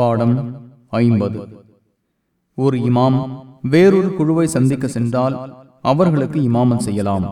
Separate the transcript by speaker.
Speaker 1: பாடம் ஐம்பது. ஒரு இமாம் வேறொரு குழுவை சந்திக்க சென்றால் அவர்களுக்கு இமாமம் செய்யலாம்.